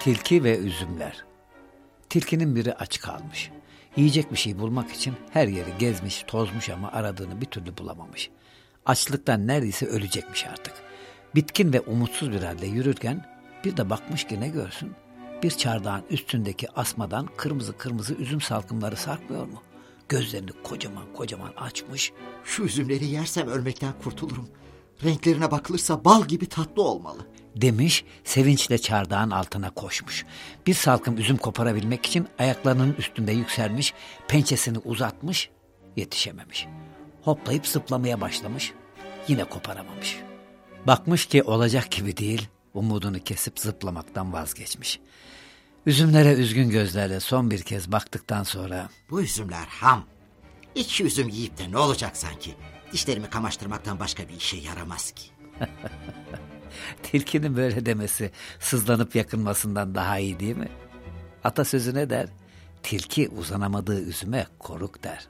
Tilki ve üzümler. Tilkinin biri aç kalmış. Yiyecek bir şey bulmak için her yeri gezmiş, tozmuş ama aradığını bir türlü bulamamış. Açlıktan neredeyse ölecekmiş artık. Bitkin ve umutsuz bir halde yürürken bir de bakmış ki ne görsün? Bir çardağın üstündeki asmadan kırmızı kırmızı üzüm salkımları sarkmıyor mu? Gözlerini kocaman kocaman açmış. Şu üzümleri yersem ölmekten kurtulurum. Renklerine bakılırsa bal gibi tatlı olmalı. Demiş sevinçle çardağın altına koşmuş. Bir salkım üzüm koparabilmek için ayaklarının üstünde yükselmiş, pençesini uzatmış, yetişememiş. Hoplayıp zıplamaya başlamış, yine koparamamış. Bakmış ki olacak gibi değil, umudunu kesip zıplamaktan vazgeçmiş. Üzümlere üzgün gözlerle son bir kez baktıktan sonra... Bu üzümler ham. İki üzüm yiyip de ne olacak sanki? Dişlerimi kamaştırmaktan başka bir işe yaramaz ki. Tilkinin böyle demesi sızlanıp yakınmasından daha iyi değil mi? Atasözü ne der? Tilki uzanamadığı üzüme koruk der.